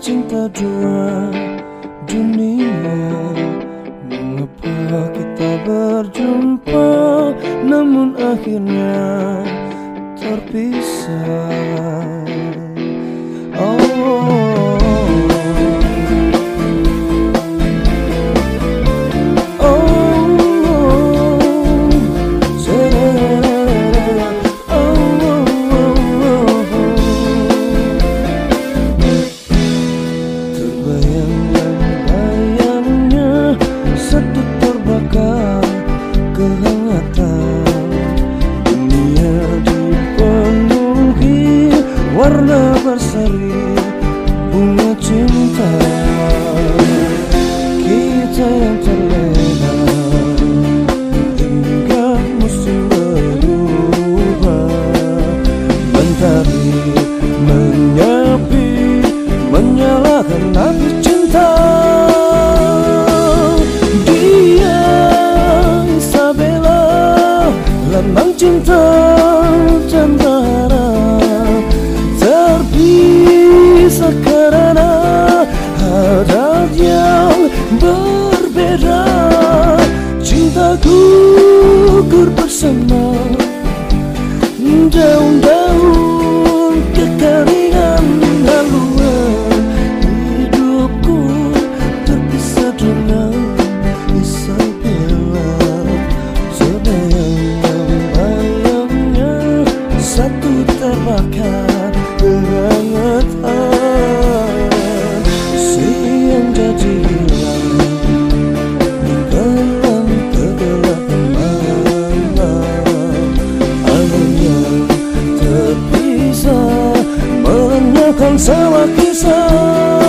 cinta dua dunia Mengapa kita berjumpa Namun akhirnya terpisah berseri bunga cinta. Kita yang terlena hingga musim berubah. Mentari menyapi menyalakan api cinta. Dia Isabella lambang cinta Terra sou.